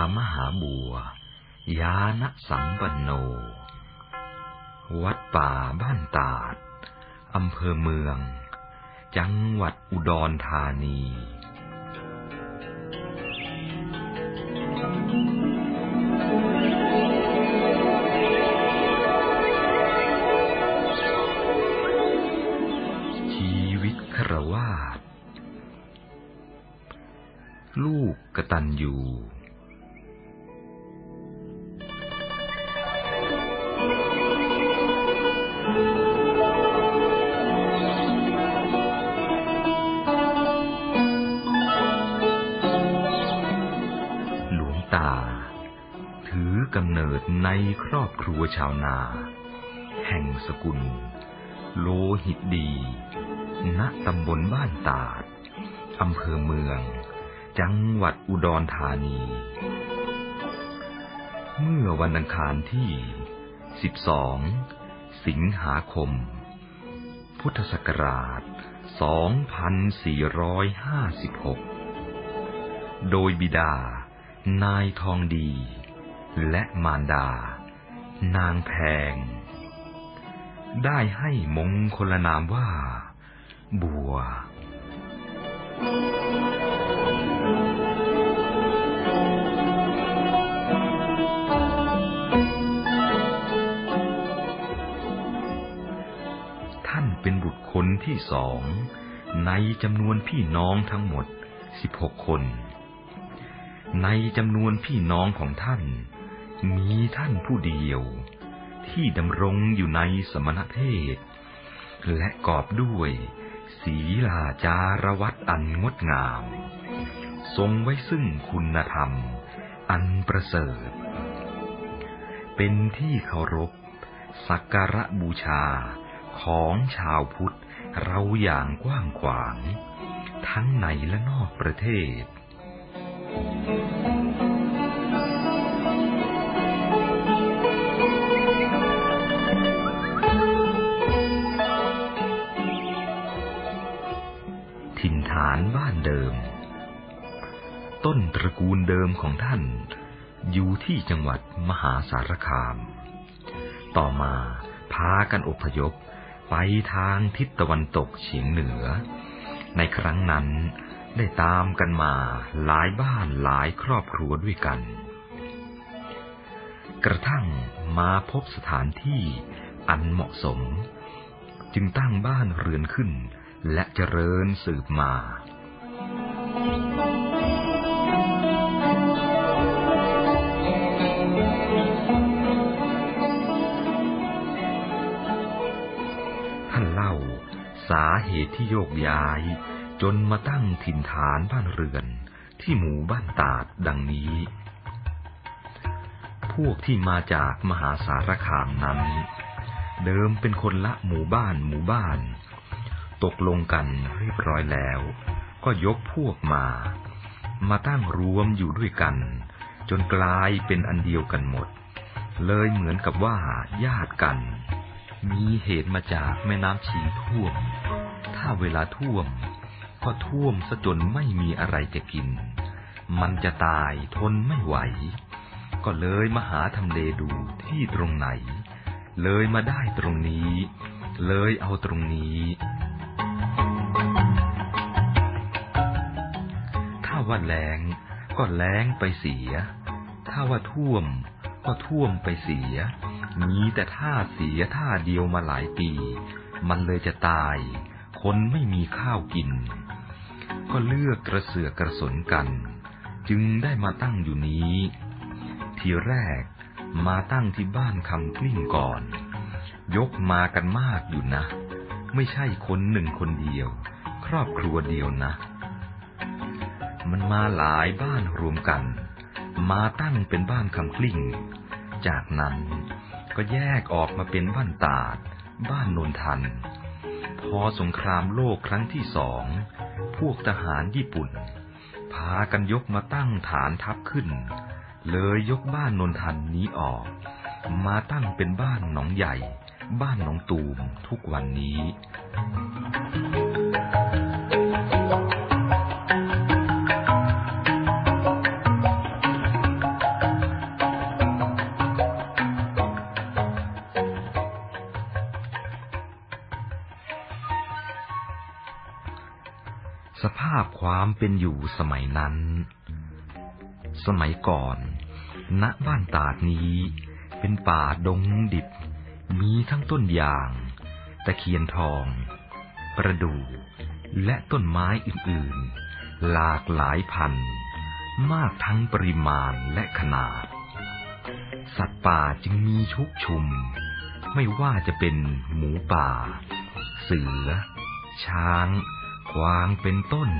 ามหาบัวยานสัมปันโน วัดป่าบ้านตาด อำเภอเมือง จังหวัดอุดรธานี วันที่ 12 สิงหาคม พุทธศักราช 2456 โดยบิดา นายทองดี และมารดา นางแพง ได้ให้มงคลนามว่า บัวท่ คนที่สองในจำนวนพี่น้องทั้งหมดสิบหกคน ในจำนวนพี่น้องของท่าน มีท่านผู้เดียว ที่ดำรงอยู่ในสมณเพศ และกอบด้วยศีลาจารวัตอันงดงาม ทรงไว้ซึ่งคุณธรรม อันประเสริฐ เป็นที่เคารพสักการะบูชา ของชาวพุทธเราอย่างกว้างขวาง ทั้งในและนอกประเทศ ถิ่นฐานบ้านเดิม ต้นตระกูลเดิมของท่านอยู่ที่จังหวัดมหาสารคาม ต่อมาพากันอพยพ ไปทางทิศตะวันตกเฉียงเหนือ ในครั้งนั้นได้ตามกันมาหลายบ้านหลายครอบครัวด้วยกัน กระทั่งมาพบสถานที่อันเหมาะสม จึงตั้งบ้านเรือนขึ้นและเจริญสืบมา ท่านเล่า สาเหตุที่โยกย้าย จนมาตั้งถิ่นฐานบ้านเรือน ที่หมู่บ้านตาดดังนี้ พวกที่มาจากมหาสารคามนั้น เดิมเป็นคนละหมู่บ้านหมู่บ้าน ตกลงกันเรียบร้อยแล้ว ก็ยกพวกมา มาตั้งรวมอยู่ด้วยกัน จนกลายเป็นอันเดียวกันหมด เลยเหมือนกับว่าญาติกัน มีเหตุมาจากแม่น้ำชีท่วม ถ้าเวลาท่วม ก็ท่วมซะจนไม่มีอะไรจะกิน มันจะตายทนไม่ไหว ก็เลยมาหาทำเลดูที่ตรงไหน เลยมาได้ตรงนี้ เลยเอาตรงนี้ ถ้าว่าแล้งก็แล้งไปเสีย ถ้าว่าท่วม ก็ท่วมไปเสีย มีแต่ท่าเสียท่าเดียวมาหลายปี มันเลยจะตาย คนไม่มีข้าวกิน ก็เลือกกระเสือกกระสนกัน จึงได้มาตั้งอยู่นี้ ทีแรกมาตั้งที่บ้านคำกลิ้งก่อน ยกมากันมากอยู่นะ ไม่ใช่คนหนึ่งคนเดียว ครอบครัวเดียวนะ มันมาหลายบ้านรวมกัน มาตั้งเป็นบ้านคำกลิ้ง จากนั้นก็แยกออกมาเป็นบ้านตาด บ้านนนทัน พอสงครามโลกครั้งที่สอง พวกทหารญี่ปุ่น พากันยกมาตั้งฐานทัพขึ้น เลยยกบ้านนนทันนี้ออก มาตั้งเป็นบ้านหนองใหญ่ บ้านหนองตูมทุกวันนี้ สภาพความเป็นอยู่สมัยนั้น สมัยก่อน ณ บ้านตาดนี้ เป็นป่าดงดิบ มีทั้งต้นยาง ตะเคียนทอง ประดู่ และต้นไม้อื่นๆ หลากหลายพันธุ์มากทั้งปริมาณและขนาด สัตว์ป่าจึงมีชุกชุม ไม่ว่าจะเป็นหมูป่า เสือ ช้าง กวางเป็นต้น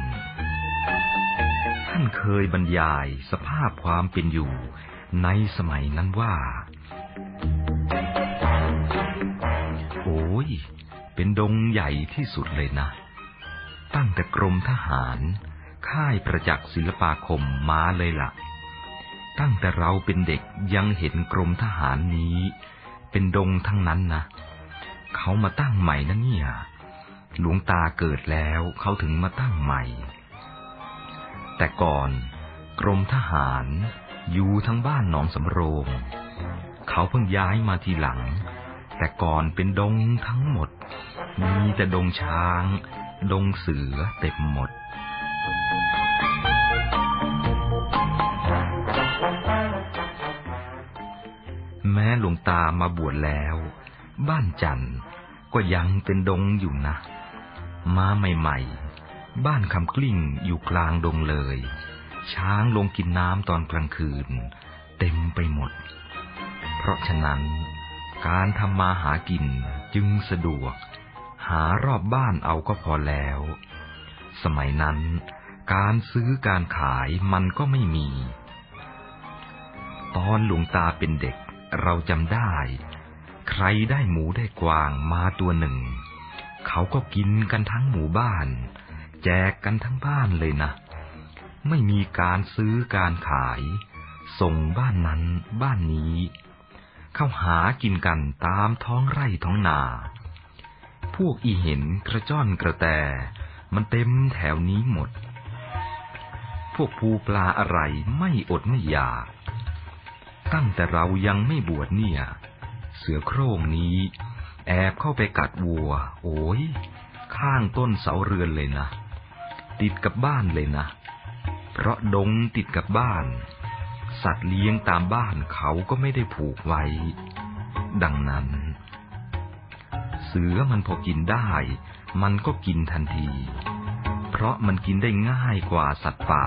ท่านเคยบรรยายสภาพความเป็นอยู่ในสมัยนั้นว่า โอ้ย เป็นดงใหญ่ที่สุดเลยนะ ตั้งแต่กรมทหาร ค่ายประจักษ์ศิลปาคมมาเลยละ่ะ ตั้งแต่เราเป็นเด็กยังเห็นกรมทหารนี้ เป็นดงทั้งนั้นนะ เขามาตั้งใหม่นะเนี่ย หลวงตาเกิดแล้วเขาถึงมาตั้งใหม่ แต่ก่อน กรมทหารอยู่ทั้งบ้านหนองสำโรง เขาเพิ่งย้ายมาทีหลัง แต่ก่อนเป็นดงทั้งหมด มีแต่ดงช้าง ดงเสือเต็มหมด แม้หลวงตามาบวชแล้ว บ้านจันทร์ก็ยังเป็นดงอยู่นะ มาใหม่ๆ บ้านคำกลิ้งอยู่กลางดงเลย ช้างลงกินน้ำตอนกลางคืน เต็มไปหมด เพราะฉะนั้น การทำมาหากินจึงสะดวก หารอบบ้านเอาก็พอแล้ว สมัยนั้น การซื้อการขายมันก็ไม่มี ตอนหลวงตาเป็นเด็กเราจำได้ ใครได้หมูได้กวางมาตัวหนึ่ง เขาก็กินกันทั้งหมู่บ้าน แจกกันทั้งบ้านเลยนะ ไม่มีการซื้อการขาย ส่งบ้านนั้นบ้านนี้ เข้าหากินกันตามท้องไร่ท้องนา พวกอีเห็นกระจ้อนกระแต มันเต็มแถวนี้หมด พวกภูปลาอะไรไม่อดไม่อยาก ตั้งแต่เรายังไม่บวชเนี่ย เสือโคร่งนี้ แอบเข้าไปกัดวัว โอ้ย ข้างต้นเสาเรือนเลยนะ ติดกับบ้านเลยนะ เพราะดงติดกับบ้าน สัตว์เลี้ยงตามบ้านเขาก็ไม่ได้ผูกไว้ ดังนั้น เสือมันพอกินได้ มันก็กินทันที เพราะมันกินได้ง่ายกว่าสัตว์ป่า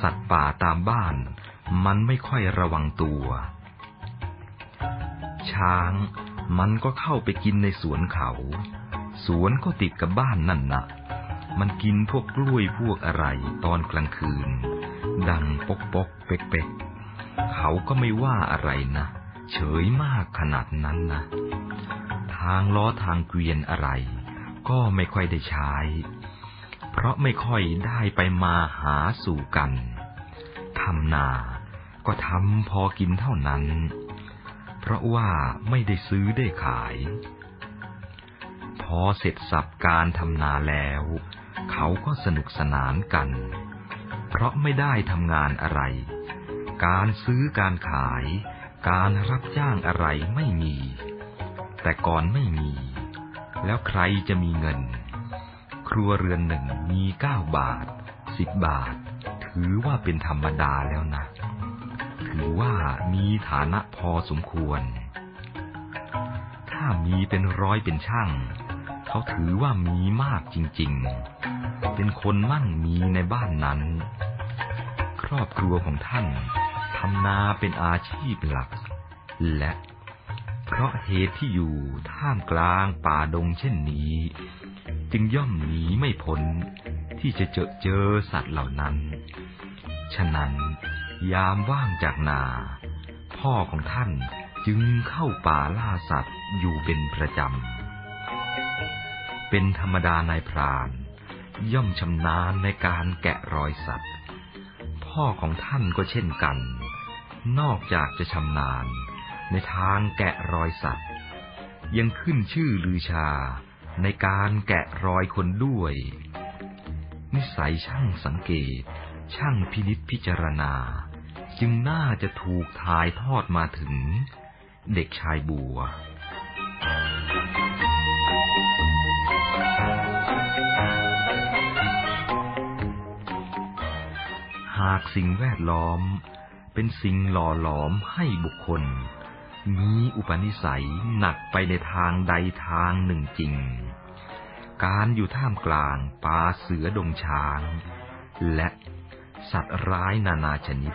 สัตว์ป่าตามบ้าน มันไม่ค่อยระวังตัว ช้าง มันก็เข้าไปกินในสวนเขา สวนก็ติดกับบ้านนั่นนะมันกินพวกกล้วยพวกอะไรตอนกลางคืน ดังปกปกเป๊กเป๊กเขาก็ไม่ว่าอะไรนะ เฉยมากขนาดนั้นนะ ทางล้อทางเกวียนอะไร ก็ไม่ค่อยได้ใช้ เพราะไม่ค่อยได้ไปมาหาสู่กัน ทำนา ก็ทำพอกินเท่านั้น เพราะว่าไม่ได้ซื้อได้ขาย พอเสร็จสับการทำนาแล้ว เขาก็สนุกสนานกัน เพราะไม่ได้ทำงานอะไร การซื้อการขาย การรับจ้างอะไรไม่มี แต่ก่อนไม่มี แล้วใครจะมีเงิน ครัวเรือนหนึ่งมีเก้าบาทสิบบาท ถือว่าเป็นธรรมดาแล้วนะ ถือว่ามีฐานะพอสมควร ถ้ามีเป็นร้อยเป็นช่าง เขาถือว่ามีมากจริง ๆ เป็นคนมั่งมีในบ้านนั้น ครอบครัวของท่านทำนาเป็นอาชีพหลัก และเพราะเหตุที่อยู่ท่ามกลางป่าดงเช่นนี้ จึงย่อมหนีไม่พ้นที่จะเจอเจอสัตว์เหล่านั้น ฉะนั้น ยามว่างจากนา พ่อของท่านจึงเข้าป่าล่าสัตว์อยู่เป็นประจำ เป็นธรรมดานายพรานย่อมชำนาญในการแกะรอยสัตว์ พ่อของท่านก็เช่นกัน นอกจากจะชำนาญในทางแกะรอยสัตว์ ยังขึ้นชื่อลือชาในการแกะรอยคนด้วย นิสัยช่างสังเกต ช่างพินิษพิจารณา จึงน่าจะถูกถ่ายทอดมาถึงเด็กชายบัว หากสิ่งแวดล้อมเป็นสิ่งหล่อหลอมให้บุคคล มีอุปนิสัยหนักไปในทางใดทางหนึ่งจริง การอยู่ท่ามกลางป่าเสือดงช้าง และสัตว์ร้ายนานาชนิด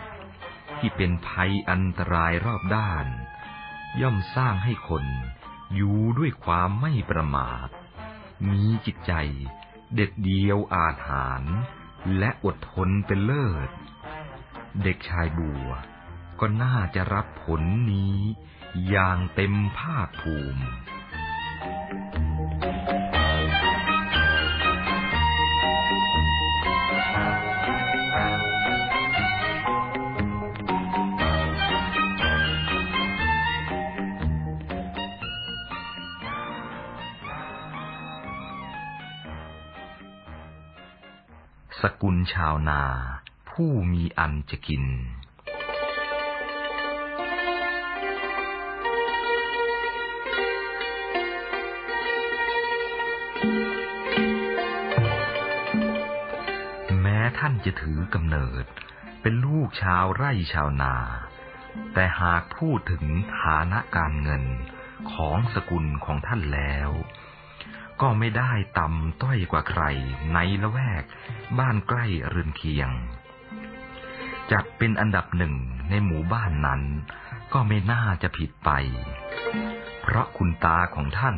ที่เป็นภัยอันตรายรอบด้าน ย่อมสร้างให้คนอยู่ด้วยความไม่ประมาท มีจิตใจเด็ดเดียวอาถรรพ์และอดทนเป็นเลิศ เด็กชายบัวก็น่าจะรับผลนี้อย่างเต็มภาคภูมิ สกุลชาวนา ผู้มีอันจะกิน แม้ท่านจะถือกำเนิด เป็นลูกชาวไร่ชาวนา แต่หากพูดถึงฐานะการเงินของสกุลของท่านแล้ว ก็ไม่ได้ต่ำต้อยกว่าใครในละแวก บ้านใกล้เรือนเคียง จัดเป็นอันดับหนึ่งในหมู่บ้านนั้น ก็ไม่น่าจะผิดไป เพราะคุณตาของท่าน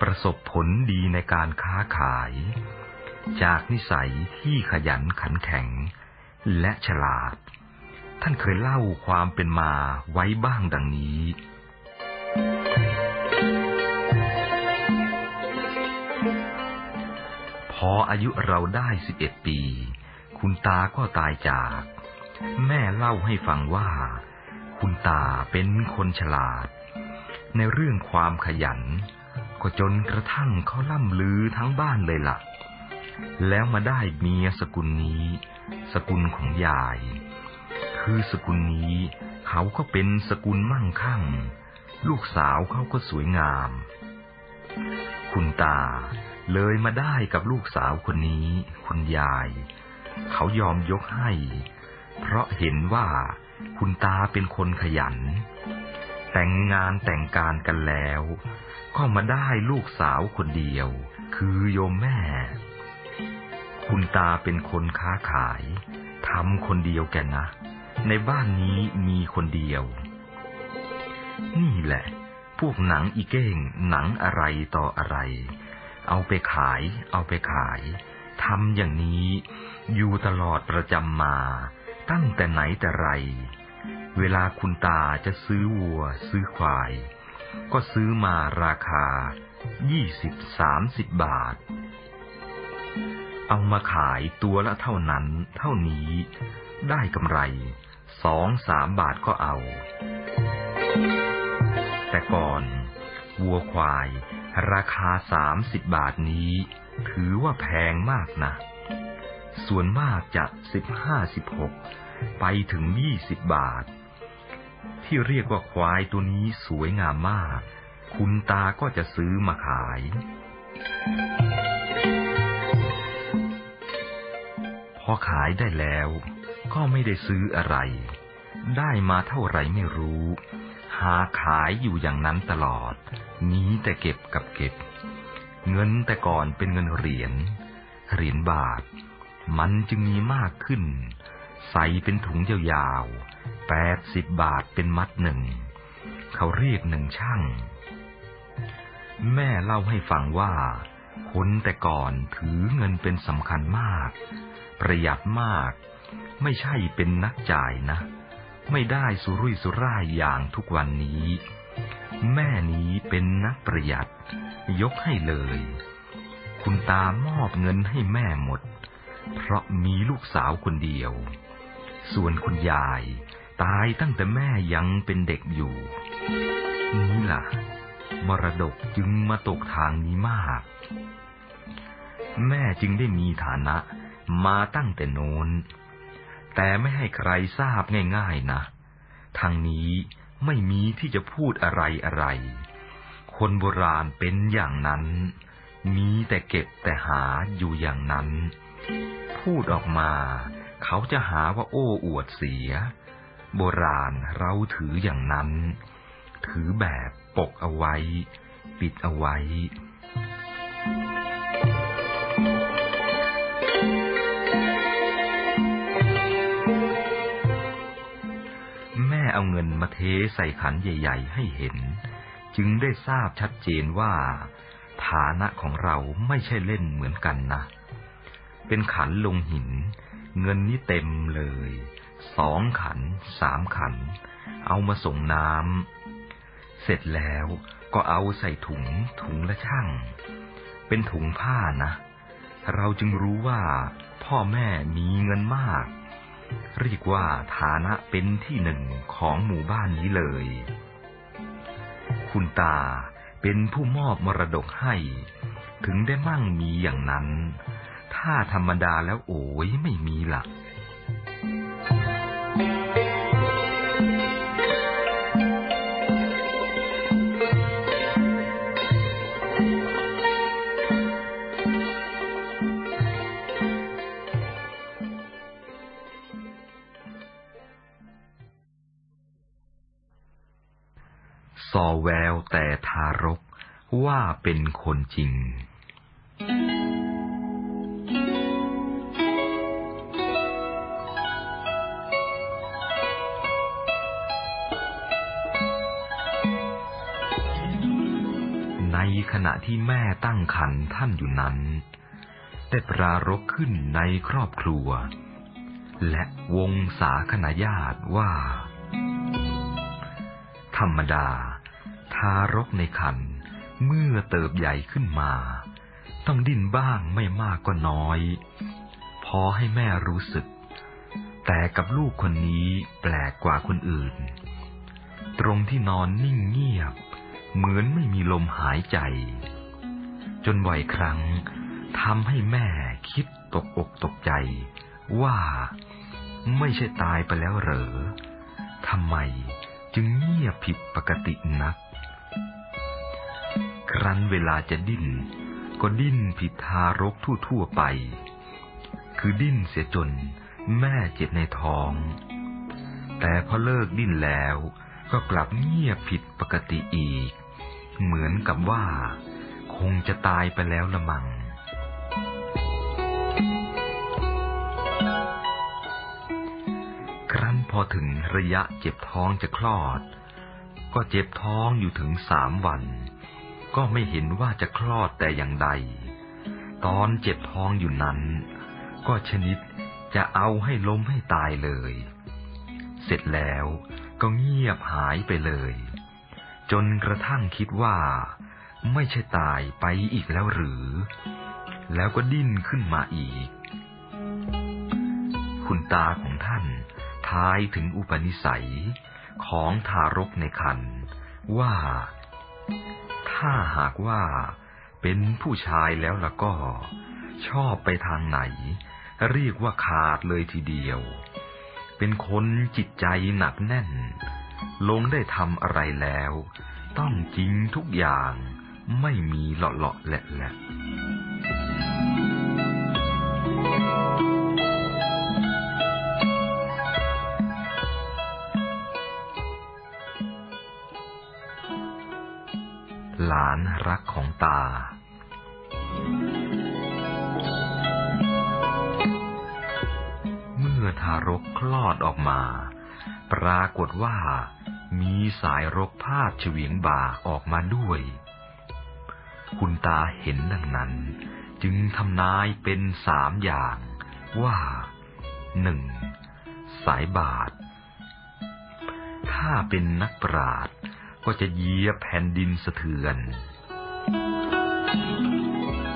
ประสบผลดีในการค้าขาย จากนิสัยที่ขยันขันแข็ง และฉลาด ท่านเคยเล่าความเป็นมาไว้บ้างดังนี้ ออายุเราได้สิบเอ็ดปี คุณตาก็ตายจาก แม่เล่าให้ฟังว่า คุณตาเป็นคนฉลาด ในเรื่องความขยัน ก็จนกระทั่งเขาล่ำลือทั้งบ้านเลยละ่ะ แล้วมาได้เมียสกุลนี้ สกุลของยาย คือสกุลนี้เขาก็เป็นสกุลมั่งคั่ง ลูกสาวเขาก็สวยงาม คุณตา เลยมาได้กับลูกสาวคนนี้ คุณยาย เขายอมยกให้ เพราะเห็นว่าคุณตาเป็นคนขยัน แต่งงานแต่งการกันแล้ว ก็มาได้ลูกสาวคนเดียว คือโยมแม่ คุณตาเป็นคนค้าขายทำคนเดียวแกนะ ในบ้านนี้มีคนเดียว นี่แหละ พวกหนังอีเก้งหนังอะไรต่ออะไร เอาไปขาย เอาไปขายทำอย่างนี้อยู่ตลอดประจำมา ตั้งแต่ไหนแต่ไร เวลาคุณตาจะซื้อวัว ซื้อควาย ก็ซื้อมาราคายี่สิบสามสิบบาท เอามาขายตัวละเท่านั้น เท่านี้ ได้กำไรสองสามบาทก็เอา แต่ก่อน วัวควาย ราคาสามสิบบาทนี้ ถือว่าแพงมากนะ ส่วนมากจะสิบห้าสิบหกไปถึงยี่สิบบาท ที่เรียกว่าควายตัวนี้สวยงามมาก คุณตาก็จะซื้อมาขาย พอขายได้แล้วก็ไม่ได้ซื้ออะไร ได้มาเท่าไรไม่รู้ หาขายอยู่อย่างนั้นตลอด มีแต่เก็บกับเก็บ เงินแต่ก่อนเป็นเงินเหรียญเหรียญบาท มันจึงมีมากขึ้น ใส่เป็นถุงยาวๆแปดสิบบาทเป็นมัดหนึ่ง เขาเรียกหนึ่งช่าง แม่เล่าให้ฟังว่า คนแต่ก่อนถือเงินเป็นสำคัญมาก ประหยัดมาก ไม่ใช่เป็นนักจ่ายนะ ไม่ได้สุรุ่ยสุร่ายอย่างทุกวันนี้ แม่นี้เป็นนักประหยัด ยกให้เลย คุณตามอบเงินให้แม่หมด เพราะมีลูกสาวคนเดียว ส่วนคุณยายตายตั้งแต่แม่ยังเป็นเด็กอยู่ นี่ล่ะ มรดกจึงมาตกทางนี้มาก แม่จึงได้มีฐานะมาตั้งแต่โน้น แต่ไม่ให้ใครทราบง่าย ๆนะ ทางนี้ ไม่มีที่จะพูดอะไรอะไร คนโบราณเป็นอย่างนั้น มีแต่เก็บแต่หาอยู่อย่างนั้น พูดออกมา เขาจะหาว่าโอ้อวดเสีย โบราณเราถืออย่างนั้น ถือแบบปกเอาไว้ ปิดเอาไว้ เอาเงินมาเทใส่ขันใหญ่ ๆ ให้เห็น จึงได้ทราบชัดเจนว่า ฐานะของเราไม่ใช่เล่นเหมือนกันนะ เป็นขันลงหิน เงินนี่เต็มเลย สองขัน สามขัน เอามาส่งน้ำ เสร็จแล้วก็เอาใส่ถุง ถุงละช่าง เป็นถุงผ้านะ เราจึงรู้ว่าพ่อแม่มีเงินมาก เรียกว่าฐานะเป็นที่หนึ่งของหมู่บ้านนี้เลย คุณตาเป็นผู้มอบมรดกให้ ถึงได้มั่งมีอย่างนั้น ถ้าธรรมดาแล้วโอ้ยไม่มีละ่ อแววแต่ทารกว่าเป็นคนจริง ในขณะที่แม่ตั้งขันท่านอยู่นั้น ได้ปรารกขึ้นในครอบครัว และวงสาคณาญาติว่า ธรรมดา ทารกในคันเมื่อเติบใหญ่ขึ้นมา ต้องดิ้นบ้างไม่มากก็น้อย พอให้แม่รู้สึก แต่กับลูกคนนี้แปลกกว่าคนอื่น ตรงที่นอนนิ่งเงียบ เหมือนไม่มีลมหายใจ จนบ่อยครั้งทำให้แม่คิดตกอกตกใจ ว่าไม่ใช่ตายไปแล้วเหรอทำไมจึงเงียบผิดปกตินัก ครั้นเวลาจะดิ้น ก็ดิ้นผิดทารกทั่วๆไป คือดิ้นเสียจนแม่เจ็บในท้อง แต่พอเลิกดิ้นแล้วก็กลับเงียบผิดปกติอีก เหมือนกับว่า คงจะตายไปแล้วละมัง ครั้นพอถึงระยะเจ็บท้องจะคลอด ก็เจ็บท้องอยู่ถึงสามวัน ก็ไม่เห็นว่าจะคลอดแต่อย่างใด ตอนเจ็บท้องอยู่นั้น ก็ชนิดจะเอาให้ล้มให้ตายเลย เสร็จแล้วก็เงียบหายไปเลย จนกระทั่งคิดว่า ไม่ใช่ตายไปอีกแล้วหรือ แล้วก็ดิ้นขึ้นมาอีก คุณตาของท่านทายถึงอุปนิสัยของทารกในครรภ์ว่า ถ้าหากว่าเป็นผู้ชายแล้วล่ะก็ ชอบไปทางไหน เรียกว่าขาดเลยทีเดียว เป็นคนจิตใจหนักแน่น ลงได้ทำอะไรแล้ว ต้องจริงทุกอย่างไม่มีเลาะเลาะแหละแหละ หลานรักของตา เมื่อทารกคลอดออกมา ปรากฏว่ามีสายรกพาดเฉวียงบ่าออกมาด้วย คุณตาเห็นดังนั้น จึงทำนายเป็นสามอย่างว่าหนึ่งสายบาท ถ้าเป็นนักปราด ก็จะเยียบแผ่นดินสะเทือน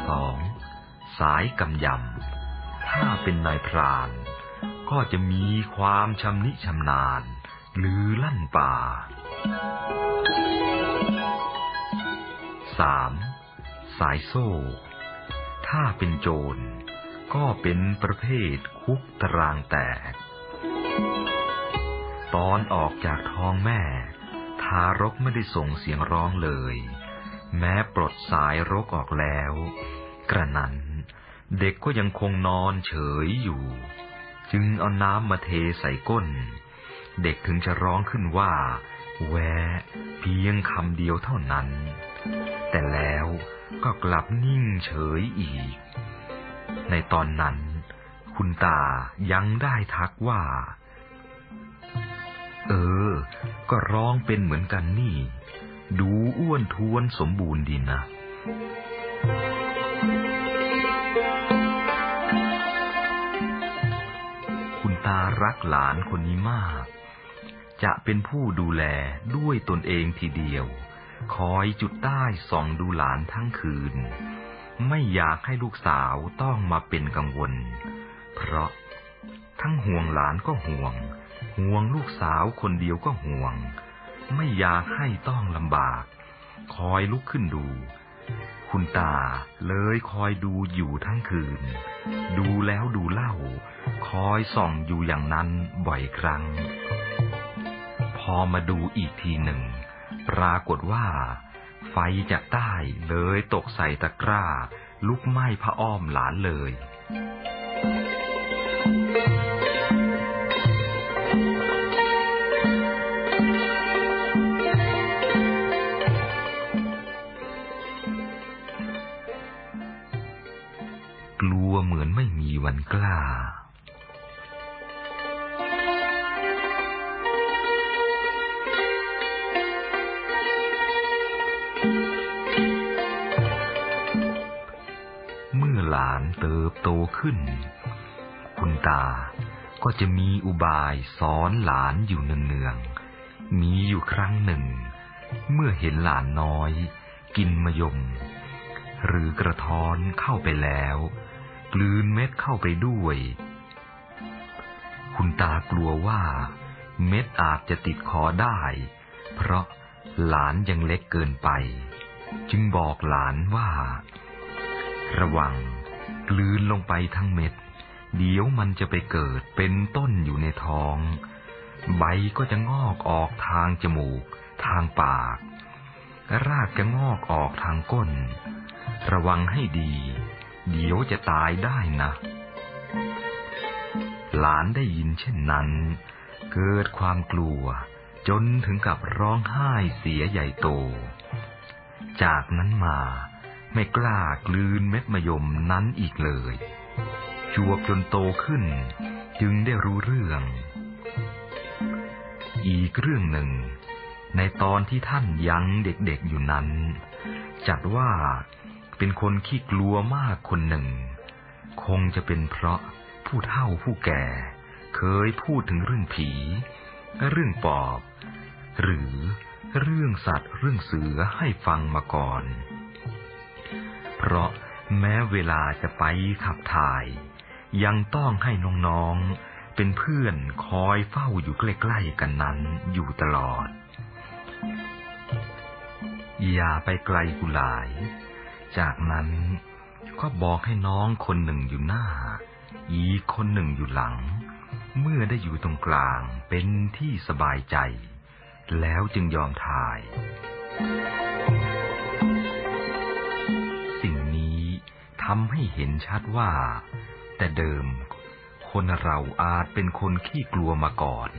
สองสายกำยำ ถ้าเป็นนายพราน ก็จะมีความชำนิชำนาญ หรือลั่นป่าสามสายโซ่ ถ้าเป็นโจร ก็เป็นประเภทคุกตารางแตก ตอนออกจากท้องแม่ ทารกไม่ได้ส่งเสียงร้องเลย แม้ปลดสายรกออกแล้ว กระนั้นเด็กก็ยังคงนอนเฉยอยู่ จึงเอาน้ำมาเทใส่ก้น เด็กถึงจะร้องขึ้นว่า แวะเพียงคำเดียวเท่านั้น แต่แล้วก็กลับนิ่งเฉยอีก ในตอนนั้น คุณตายังได้ทักว่า เออ ก็ร้องเป็นเหมือนกันนี่ ดูอ้วนท้วนสมบูรณ์ดีนะคุณตารักหลานคนนี้มาก จะเป็นผู้ดูแลด้วยตนเองทีเดียว คอยจุดใต้ส่องดูหลานทั้งคืน ไม่อยากให้ลูกสาวต้องมาเป็นกังวล เพราะทั้งห่วงหลานก็ห่วง ห่วงลูกสาวคนเดียวก็ห่วง ไม่อยากให้ต้องลำบาก คอยลุกขึ้นดู คุณตาเลยคอยดูอยู่ทั้งคืน ดูแล้วดูเล่า คอยส่องอยู่อย่างนั้นบ่อยครั้ง พอมาดูอีกทีหนึ่ง ปรากฏว่า ไฟจากใต้เลยตกใส่ตะกร้า ลุกไหม้พระอ้อมหลานเลยก วันกล้า เมื่อหลานเติบโตขึ้น คุณตาก็จะมีอุบายสอนหลานอยู่เนืองๆ มีอยู่ครั้งหนึ่ง เมื่อเห็นหลานน้อย กินมะยม หรือกระท้อนเข้าไปแล้ว กลืนเม็ดเข้าไปด้วย คุณตากลัวว่า เม็ดอาจจะติดคอได้ เพราะหลานยังเล็กเกินไป จึงบอกหลานว่า ระวังกลืนลงไปทั้งเม็ด เดี๋ยวมันจะไปเกิดเป็นต้นอยู่ในท้อง ใบก็จะงอกออกทางจมูก ทางปาก รากจะงอกออกทางก้น ระวังให้ดี เดี๋ยวจะตายได้นะ หลานได้ยินเช่นนั้น เกิดความกลัว จนถึงกับร้องไห้เสียใหญ่โต จากนั้นมาไม่กล้ากลืนเม็ดมะยมนั้นอีกเลยจวบจนโตขึ้น จึงได้รู้เรื่อง อีกเรื่องหนึ่ง ในตอนที่ท่านยังเด็กๆอยู่นั้น จัดว่า เป็นคนขี้กลัวมากคนหนึ่ง คงจะเป็นเพราะผู้เฒ่าผู้แก่ เคยพูดถึงเรื่องผี เรื่องปอบ หรือเรื่องสัตว์เรื่องเสือให้ฟังมาก่อน เพราะแม้เวลาจะไปขับถ่าย ยังต้องให้น้องๆ เป็นเพื่อนคอยเฝ้าอยู่ใกล้ๆกันนั้นอยู่ตลอด อย่าไปไกลกุหลาย จากนั้นก็บอกให้น้องคนหนึ่งอยู่หน้า อีกคนหนึ่งอยู่หลัง เมื่อได้อยู่ตรงกลางเป็นที่สบายใจ แล้วจึงยอมถ่าย สิ่งนี้ทำให้เห็นชัดว่า แต่เดิม คนเราอาจเป็นคนขี้กลัวมาก่อน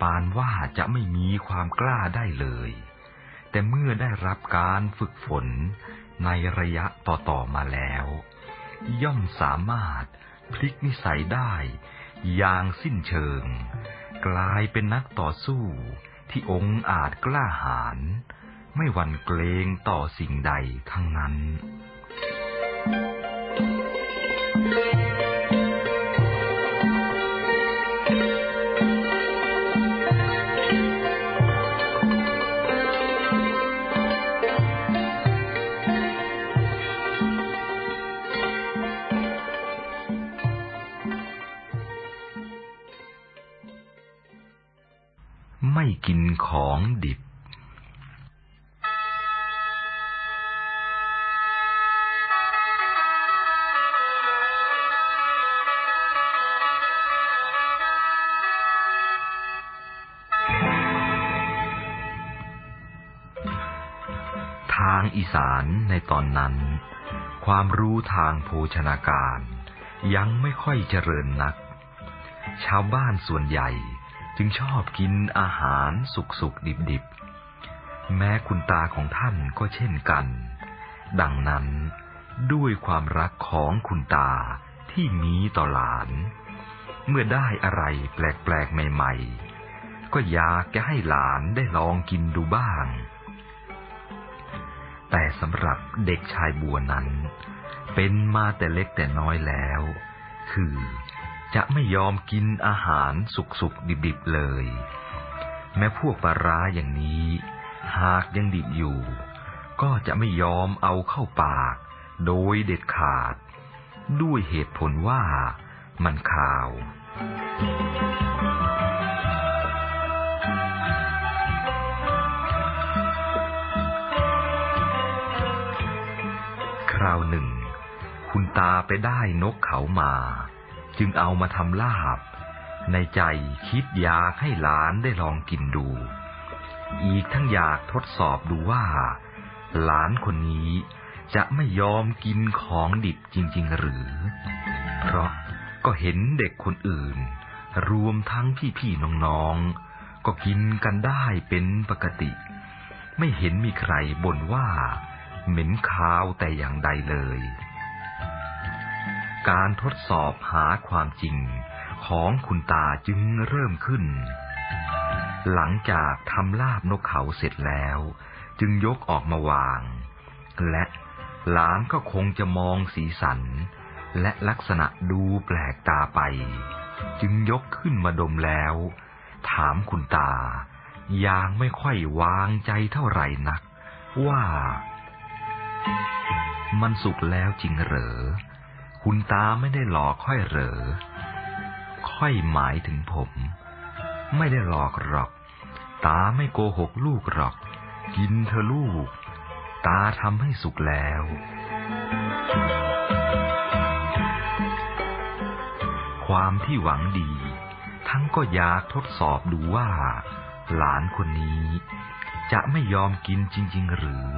ปานว่าจะไม่มีความกล้าได้เลย แต่เมื่อได้รับการฝึกฝน ในระยะต่อๆมาแล้ว ย่อมสามารถพลิกนิสัยได้อย่างสิ้นเชิง กลายเป็นนักต่อสู้ที่องค์อาจกล้าหาญไม่หวั่นเกรงต่อสิ่งใดทั้งนั้นไม่ ของดิบทางอีสานในตอนนั้น ความรู้ทางโภชนาการ ยังไม่ค่อยเจริญนัก ชาวบ้านส่วนใหญ่ จึงชอบกินอาหารสุกสุกดิบดิบแม้คุณตาของท่านก็เช่นกัน ดังนั้นด้วยความรักของคุณตาที่มีต่อหลาน เมื่อได้อะไรแปลกๆใหม่ ๆ ก็อยากจะให้หลานได้ลองกินดูบ้าง แต่สำหรับเด็กชายบัวนั้น เป็นมาแต่เล็กแต่น้อยแล้ว คือ จะไม่ยอมกินอาหารสุกๆ ดิบๆเลย แม้พวกปลาร้าอย่างนี้ หากยังดิบอยู่ ก็จะไม่ยอมเอาเข้าปาก โดยเด็ดขาด ด้วยเหตุผลว่ามันขาว คราวหนึ่ง คุณตาไปได้นกเขามา จึงเอามาทำลาบ ในใจคิดอยากให้หลานได้ลองกินดู อีกทั้งอยากทดสอบดูว่า หลานคนนี้จะไม่ยอมกินของดิบจริง ๆ หรือ เพราะก็เห็นเด็กคนอื่น รวมทั้งพี่ๆน้องๆ ก็กินกันได้เป็นปกติ ไม่เห็นมีใครบ่นว่า เหม็นคาวแต่อย่างใดเลย การทดสอบหาความจริงของคุณตาจึงเริ่มขึ้น หลังจากทำลาบนกเขาเสร็จแล้ว จึงยกออกมาวาง และหลานก็คงจะมองสีสัน และลักษณะดูแปลกตาไป จึงยกขึ้นมาดมแล้ว ถามคุณตา อย่างไม่ค่อยวางใจเท่าไหร่นัก ว่า มันสุกแล้วจริงเหรอ คุณตาไม่ได้หลอกค่อยเหรอ ค่อยหมายถึงผม ไม่ได้หลอกหรอก ตาไม่โกหกลูกหรอก กินเธอลูก ตาทำให้สุกแล้ว ความที่หวังดี ทั้งก็อยากทดสอบดูว่า หลานคนนี้ จะไม่ยอมกินจริง ๆ หรือ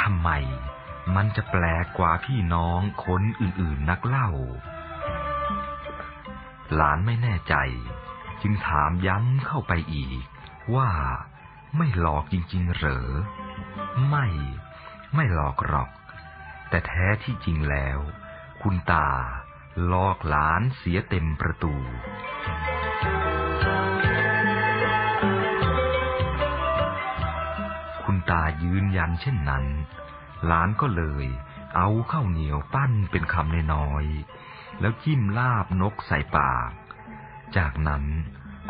ทำไม มันจะแปลกกว่าพี่น้องคนอื่นๆนักเล่า หลานไม่แน่ใจ จึงถามย้ำเข้าไปอีก ว่าไม่หลอกจริง ๆ เหรอ ไม่ ไม่หลอกหรอก แต่แท้ที่จริงแล้ว คุณตาหลอกหลานเสียเต็มประตูคุณตายืนยันเช่นนั้น หลานก็เลย เอาข้าวเหนียวปั้นเป็นคำน้อยๆแล้วจิ้มลาบนกใส่ปาก จากนั้น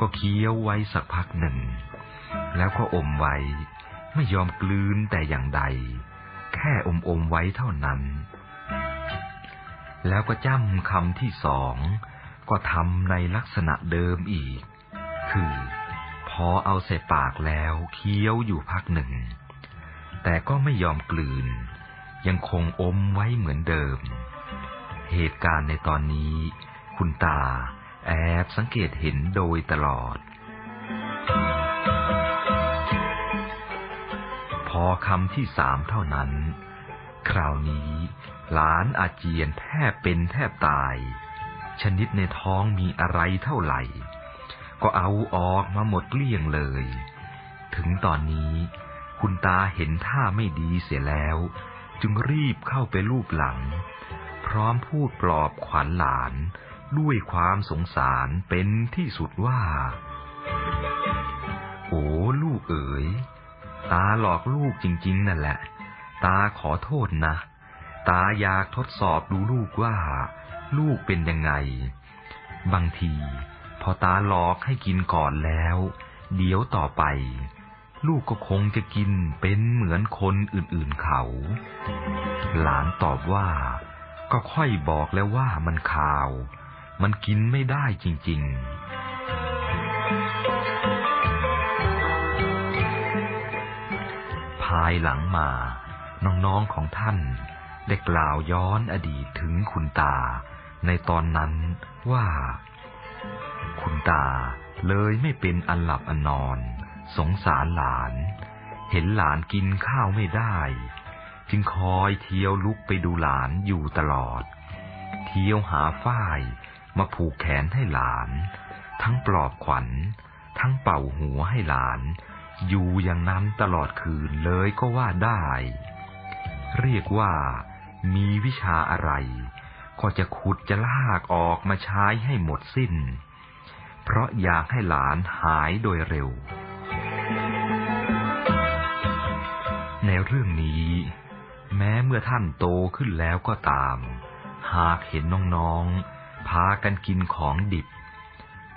ก็เคี้ยวไว้สักพักหนึ่ง แล้วก็อมไว้ ไม่ยอมกลืนแต่อย่างใด แค่อมอมไว้เท่านั้น แล้วก็จ้ำคำที่สองก็ทำในลักษณะเดิมอีก คือ พอเอาใส่ปากแล้วเคี้ยวอยู่พักหนึ่ง แต่ก็ไม่ยอมกลืน ยังคงอมไว้เหมือนเดิม เหตุการณ์ในตอนนี้ คุณตาแอบสังเกตเห็นโดยตลอด พอคำที่สามเท่านั้น คราวนี้หลานอาเจียนแทบเป็นแทบตาย ชนิดในท้องมีอะไรเท่าไหร่ ก็เอาออกมาหมดเกลี้ยงเลย ถึงตอนนี้ คุณตาเห็นท่าไม่ดีเสียแล้ว จึงรีบเข้าไปลูบหลัง พร้อมพูดปลอบขวัญหลานด้วยความสงสารเป็นที่สุดว่า โอ้ลูกเอ๋ย ตาหลอกลูกจริง ๆ นั่นแหละ ตาขอโทษนะ ตาอยากทดสอบดูลูกว่า ลูกเป็นยังไง บางที พอตาหลอกให้กินก่อนแล้ว เดี๋ยวต่อไป ลูกก็คงจะกินเป็นเหมือนคนอื่นๆเขา หลานตอบว่า ก็ค่อยบอกแล้วว่ามันคาว มันกินไม่ได้จริง ๆ ภายหลังมา น้องๆของท่านได้กล่าวย้อนอดีตถึงคุณตา ในตอนนั้นว่า คุณตาเลยไม่เป็นอันหลับอันนอน สงสารหลาน เห็นหลานกินข้าวไม่ได้ จึงคอยเที่ยวลุกไปดูหลานอยู่ตลอด เที่ยวหาฝ้ายมาผูกแขนให้หลาน ทั้งปลอบขวัญ ทั้งเป่าหัวให้หลาน อยู่อย่างนั้นตลอดคืนเลยก็ว่าได้ เรียกว่ามีวิชาอะไร ก็จะขุดจะลากออกมาใช้ให้หมดสิ้น เพราะอยากให้หลานหายโดยเร็ว ในเรื่องนี้ แม้เมื่อท่านโตขึ้นแล้วก็ตาม หากเห็นน้องๆ พากันกินของดิบ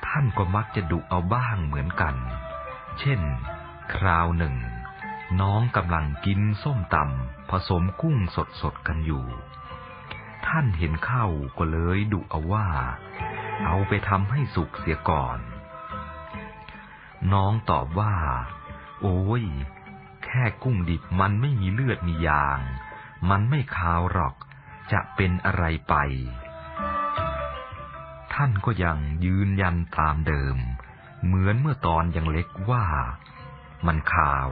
ท่านก็มักจะดุเอาบ้างเหมือนกัน เช่น คราวหนึ่ง น้องกำลังกินส้มตำผสมกุ้งสดๆกันอยู่ ท่านเห็นเข้าก็เลยดุเอาว่า เอาไปทำให้สุกเสียก่อน น้องตอบว่า โอ้ย แค่กุ้งดิบมันไม่มีเลือดมียาง มันไม่คาวหรอก จะเป็นอะไรไป ท่านก็ยังยืนยันตามเดิม เหมือนเมื่อตอนยังเล็กว่ามันคาว